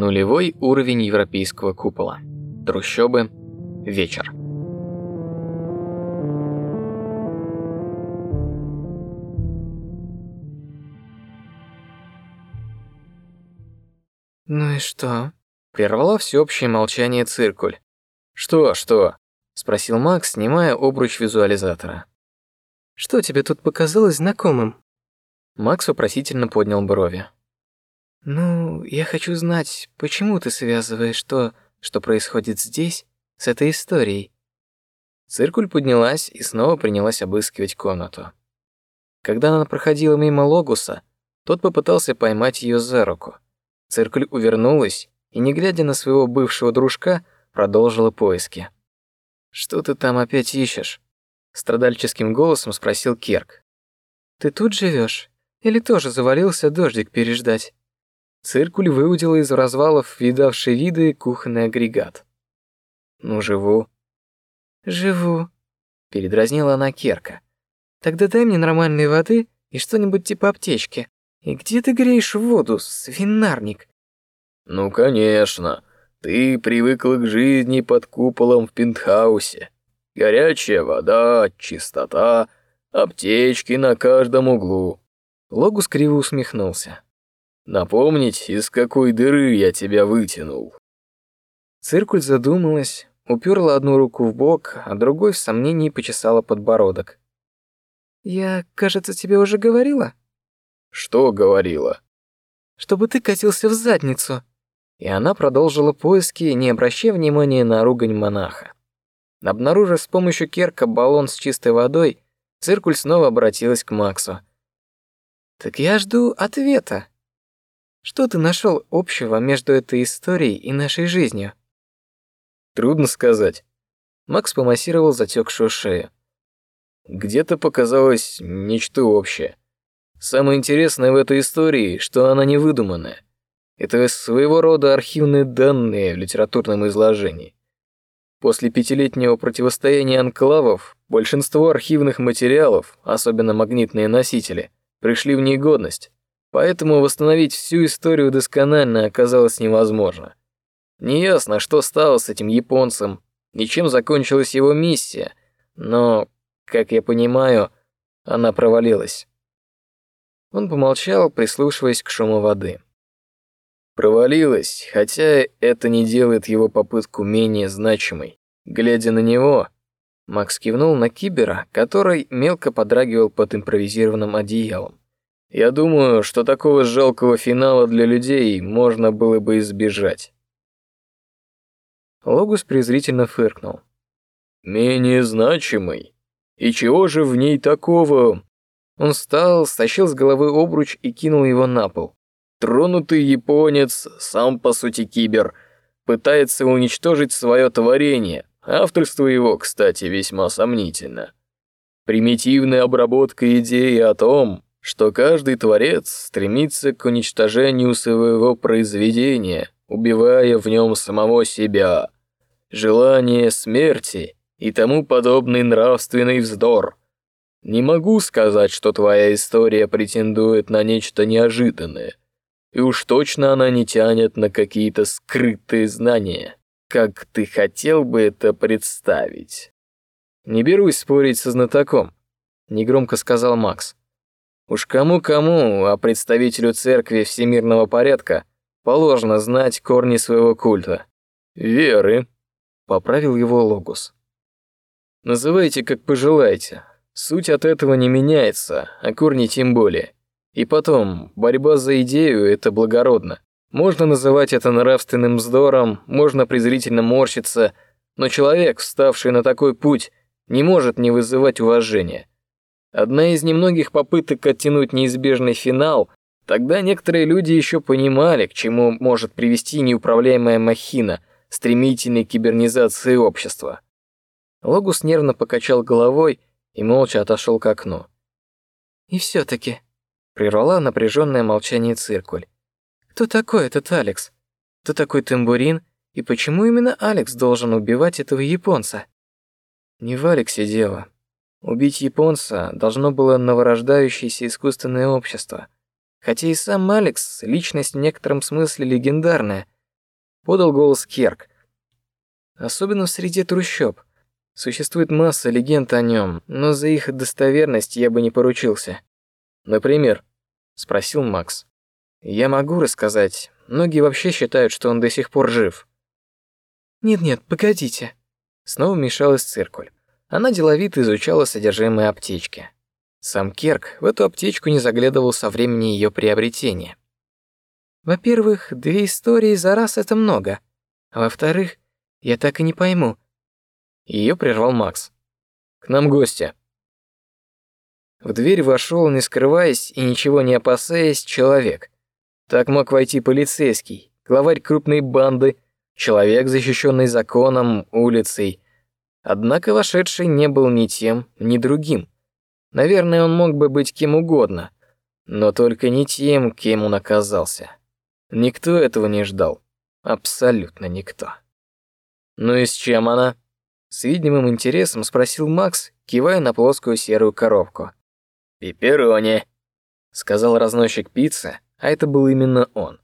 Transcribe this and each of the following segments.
Нулевой уровень европейского купола. Трущобы. Вечер. «Ну и что?» Прервала всеобщее молчание циркуль. «Что, что?» – спросил Макс, снимая обруч визуализатора. «Что тебе тут показалось знакомым?» Макс вопросительно поднял брови. «Ну, я хочу знать, почему ты связываешь то, что происходит здесь, с этой историей?» Циркуль поднялась и снова принялась обыскивать комнату. Когда она проходила мимо Логуса, тот попытался поймать ее за руку. Циркуль увернулась и, не глядя на своего бывшего дружка, продолжила поиски. «Что ты там опять ищешь?» Страдальческим голосом спросил Керк. «Ты тут живешь? Или тоже завалился дождик переждать?» Циркуль выудила из развалов видавший виды кухонный агрегат. «Ну, живу». «Живу», — передразнила она Керка. «Тогда дай мне нормальной воды и что-нибудь типа аптечки. И где ты греешь воду, свинарник?» «Ну, конечно. Ты привыкла к жизни под куполом в пентхаусе. Горячая вода, чистота, аптечки на каждом углу». Логус криво усмехнулся. «Напомнить, из какой дыры я тебя вытянул?» Циркуль задумалась, уперла одну руку в бок, а другой в сомнении почесала подбородок. «Я, кажется, тебе уже говорила?» «Что говорила?» «Чтобы ты катился в задницу». И она продолжила поиски, не обращая внимания на ругань монаха. Обнаружив с помощью керка баллон с чистой водой, циркуль снова обратилась к Максу. «Так я жду ответа. Что ты нашел общего между этой историей и нашей жизнью?» «Трудно сказать». Макс помассировал затекшую шею. Где-то показалось нечто общее. Самое интересное в этой истории, что она не выдуманная. Это своего рода архивные данные в литературном изложении. После пятилетнего противостояния анклавов большинство архивных материалов, особенно магнитные носители, пришли в негодность, поэтому восстановить всю историю досконально оказалось невозможно. Неясно, что стало с этим японцем, и чем закончилась его миссия, но, как я понимаю, она провалилась. Он помолчал, прислушиваясь к шуму воды. Провалилась, хотя это не делает его попытку менее значимой. Глядя на него, Макс кивнул на кибера, который мелко подрагивал под импровизированным одеялом. Я думаю, что такого жалкого финала для людей можно было бы избежать. Логус презрительно фыркнул. Менее значимый. И чего же в ней такого? Он встал, стащил с головы обруч и кинул его на пол. Тронутый японец, сам по сути кибер, пытается уничтожить свое творение. Авторство его, кстати, весьма сомнительно. Примитивная обработка идеи о том, что каждый творец стремится к уничтожению своего произведения, убивая в нем самого себя. Желание смерти и тому подобный нравственный вздор – не могу сказать, что твоя история претендует на нечто неожиданное. И уж точно она не тянет на какие-то скрытые знания, как ты хотел бы это представить. Не берусь спорить со знатоком, негромко сказал Макс. Уж кому-кому, а представителю церкви всемирного порядка положено знать корни своего культа. Веры, поправил его Логус. Называйте как пожелаете, Суть от этого не меняется, а корни тем более. И потом, борьба за идею – это благородно. Можно называть это нравственным вздором, можно презрительно морщиться, но человек, вставший на такой путь, не может не вызывать уважения. Одна из немногих попыток оттянуть неизбежный финал, тогда некоторые люди еще понимали, к чему может привести неуправляемая махина стремительной кибернизации общества. Логус нервно покачал головой и молча отошел к окну. «И все-таки», — прервала напряженное молчание циркуль. «Кто такой этот Алекс? Кто такой Тамбурин? И почему именно Алекс должен убивать этого японца?» Не в Алексе дело. Убить японца должно было новорождающееся искусственное общество. Хотя и сам Алекс — личность в некотором смысле легендарная, подал голос Керк. Особенно в среде трущоб. Существует масса легенд о нем, но за их достоверность я бы не поручился. Например, спросил Макс. Я могу рассказать. Многие вообще считают, что он до сих пор жив. Нет-нет, погодите. Снова мешалась циркуль. Она деловито изучала содержимое аптечки. Сам Керк в эту аптечку не заглядывал со времени ее приобретения. Во-первых, две истории за раз это много. А во-вторых, я так и не пойму. Ее прервал Макс. К нам гости. В дверь вошел, не скрываясь и ничего не опасаясь, человек. Так мог войти полицейский, главарь крупной банды, человек, защищенный законом, улицей. Однако вошедший не был ни тем, ни другим. Наверное, он мог бы быть кем угодно, но только не тем, кем он оказался. Никто этого не ждал. Абсолютно никто. «Ну и с чем она?» С видимым интересом спросил Макс, кивая на плоскую серую коробку. «Пепперони», — сказал разносчик пиццы, а это был именно он.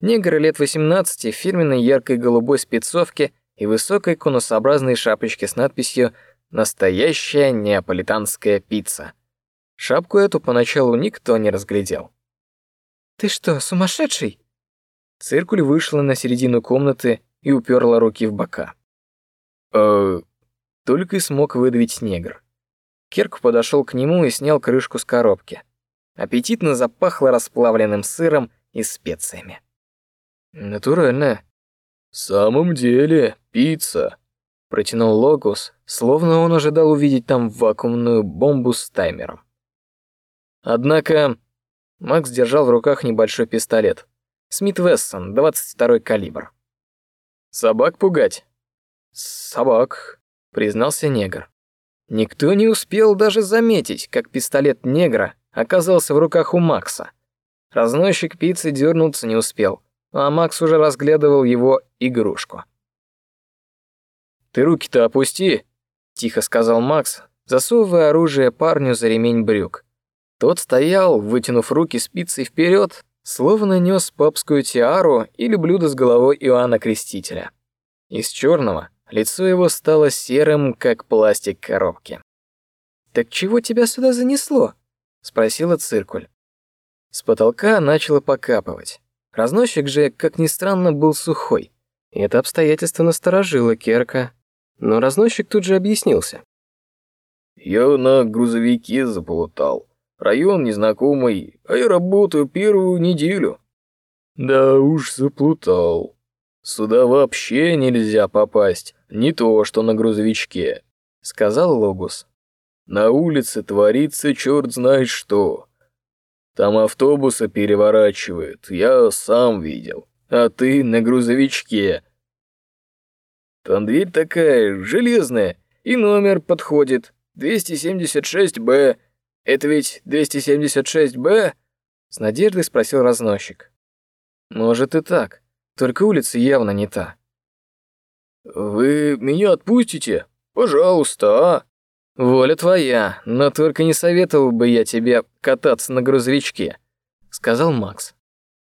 Негр лет 18 в фирменной яркой голубой спецовке и высокой конусообразной шапочке с надписью «Настоящая неаполитанская пицца». Шапку эту поначалу никто не разглядел. «Ты что, сумасшедший?» Циркуль вышла на середину комнаты и уперла руки в бока. «Э, только и смог выдавить негр. Керк подошел к нему и снял крышку с коробки. Аппетитно запахло расплавленным сыром и специями. Натурально. В самом деле, пицца, протянул Логус, словно он ожидал увидеть там вакуумную бомбу с таймером. Однако Макс держал в руках небольшой пистолет. Смит Вессон, 22 калибр. Собак пугать? Собак, признался негр. Никто не успел даже заметить, как пистолет негра оказался в руках у Макса. Разносчик пиццы дернуться не успел, а Макс уже разглядывал его игрушку. «Ты руки-то опусти», — тихо сказал Макс, засовывая оружие парню за ремень брюк. Тот стоял, вытянув руки с пиццей вперед, словно нес папскую тиару или блюдо с головой Иоанна Крестителя. Из черного Лицо его стало серым, как пластик коробки. «Так чего тебя сюда занесло?» — спросила циркуль. С потолка начало покапывать. Разносчик же, как ни странно, был сухой. Это обстоятельство насторожило Керка. Но разносчик тут же объяснился. «Я на грузовике заплутал. Район незнакомый, а я работаю первую неделю». «Да уж заплутал», Сюда вообще нельзя попасть, не то что на грузовичке», — сказал Логус. «На улице творится черт знает что. Там автобуса переворачивают, я сам видел, а ты на грузовичке. Там дверь такая, железная, и номер подходит, 276-Б. Это ведь 276-Б?» С надеждой спросил разносчик. «Может и так», только улица явно не та. «Вы меня отпустите? Пожалуйста, а?» «Воля твоя, но только не советовал бы я тебе кататься на грузовичке», — сказал Макс.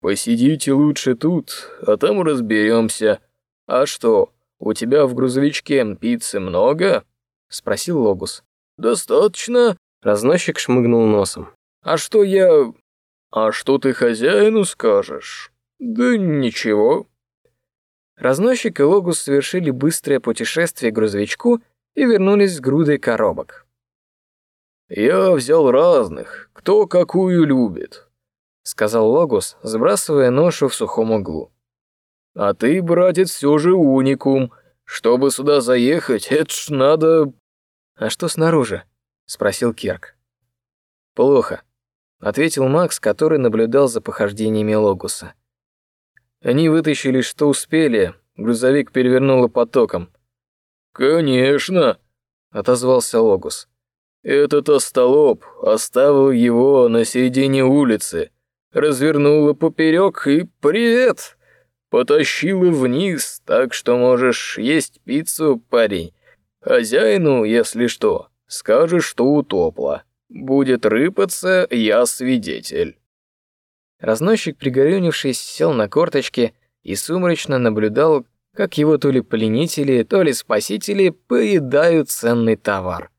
«Посидите лучше тут, а там разберемся. А что, у тебя в грузовичке пиццы много?» — спросил Логус. «Достаточно», — разносчик шмыгнул носом. «А что я... А что ты хозяину скажешь?» «Да ничего». Разносчик и Логус совершили быстрое путешествие к грузовичку и вернулись с грудой коробок. «Я взял разных, кто какую любит», — сказал Логус, сбрасывая ношу в сухом углу. «А ты, братец, все же уникум. Чтобы сюда заехать, это ж надо...» «А что снаружи?» — спросил Керк. «Плохо», — ответил Макс, который наблюдал за похождениями Логуса. Они вытащили, что успели, грузовик перевернуло потоком. «Конечно», — отозвался Логус. «Этот остолоп оставил его на середине улицы, развернула поперек и привет! Потащила вниз, так что можешь есть пиццу, парень. Хозяину, если что, скажешь, что утопла. Будет рыпаться, я свидетель». Разносчик, пригорюнившись, сел на корточки и сумрачно наблюдал, как его то ли пленители, то ли спасители поедают ценный товар.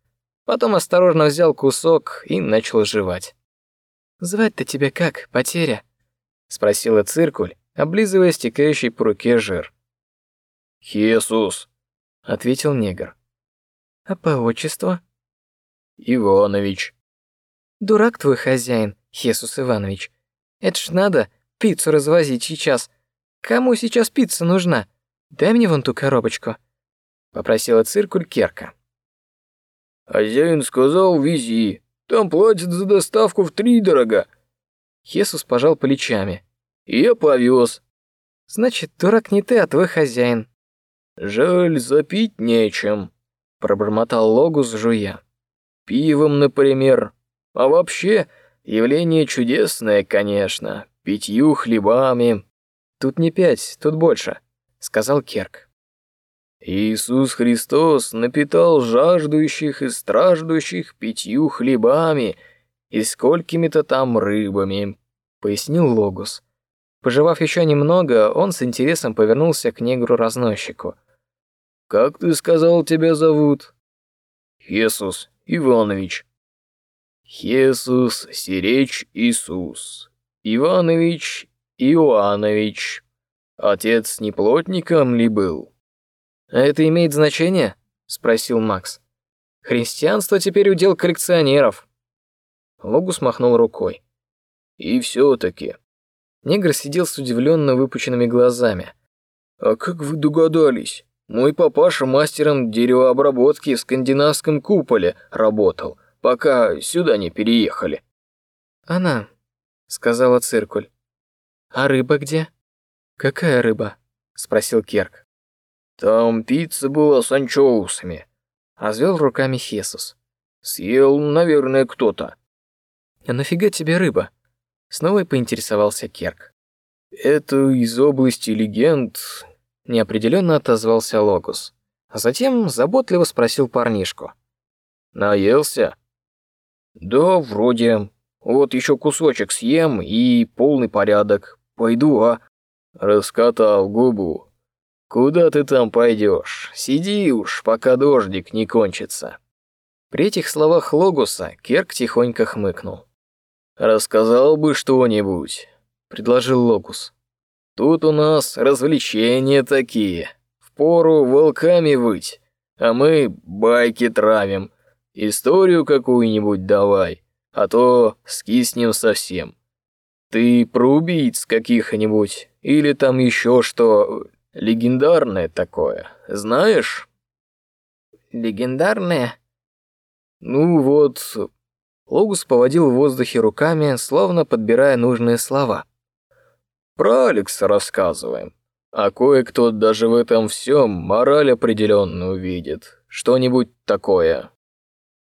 Потом осторожно взял кусок и начал жевать. «Звать-то тебя как, потеря?» — спросила циркуль, облизывая стекающий по руке жир. «Хесус», — ответил негр. «А по отчеству?» «Иванович». «Дурак твой хозяин, Хесус Иванович. Это ж надо пиццу развозить сейчас. Кому сейчас пицца нужна? Дай мне вон ту коробочку», — попросила циркуль Керка. «Хозяин сказал, вези. Там платят за доставку в три дорога». Хесус пожал плечами. «И я повез». «Значит, дурак не ты, а твой хозяин». «Жаль, запить нечем», — пробормотал Логус, жуя. «Пивом, например. А вообще, явление чудесное, конечно. Пятью хлебами». «Тут не пять, тут больше», — сказал Керк. Иисус Христос напитал жаждущих и страждущих пятью хлебами и сколькими-то там рыбами, пояснил Логус. Пожевав еще немного, он с интересом повернулся к негру-разносчику. «Как ты сказал, тебя зовут?» «Хесус Иванович». «Хесус Сиречь Иисус. Иванович Иоанович. Отец не плотником ли был?» «А это имеет значение?» — спросил Макс. «Христианство теперь удел коллекционеров». Логус махнул рукой. «И все-таки». Негр сидел с удивленно выпученными глазами. «А как вы догадались? Мой папаша мастером деревообработки в скандинавском куполе работал, пока сюда не переехали». «Она», — сказала циркуль. «А рыба где?» «Какая рыба?» — спросил Керк. Там пицца была с анчоусами. Развел руками Хесус. Съел, наверное, кто-то. А нафига тебе рыба? Снова поинтересовался Керк. Это из области легенд. Неопределенно отозвался Логус. А затем заботливо спросил парнишку. Наелся? Да, вроде. Вот еще кусочек съем и полный порядок. Пойду, а? Раскатал губу. Куда ты там пойдешь? Сиди уж, пока дождик не кончится. При этих словах Логуса Керк тихонько хмыкнул. Рассказал бы что-нибудь, предложил Логус. Тут у нас развлечения такие. Впору волками выть, а мы байки травим. Историю какую-нибудь давай, а то скиснем совсем. Ты про убийц каких-нибудь или там еще что Легендарное такое, знаешь? Легендарное? Ну вот, Логус поводил в воздухе руками, словно подбирая нужные слова. Про Алекса рассказываем. А кое-кто даже в этом всем мораль определенную видит. Что-нибудь такое.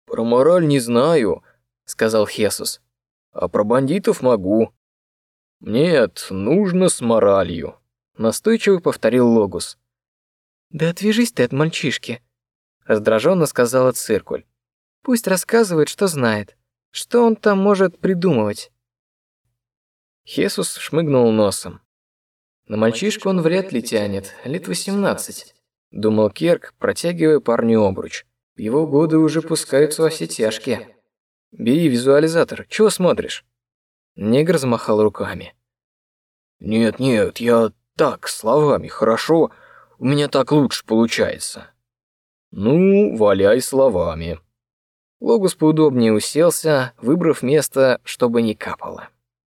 Про мораль не знаю, сказал Хесус. А про бандитов могу. Нет, нужно с моралью настойчиво повторил Логус. Да отвяжись ты от мальчишки, раздраженно сказала Циркуль. Пусть рассказывает, что знает. Что он там может придумывать? Хесус шмыгнул носом. На мальчишку он вряд ли тянет, лет восемнадцать, думал Керк, протягивая парню обруч. Его годы уже пускаются во все тяжкие. Бери визуализатор, чего смотришь? Негр замахал руками. Нет, нет, я так, словами, хорошо. У меня так лучше получается. Ну, валяй словами. Логус поудобнее уселся, выбрав место, чтобы не капало.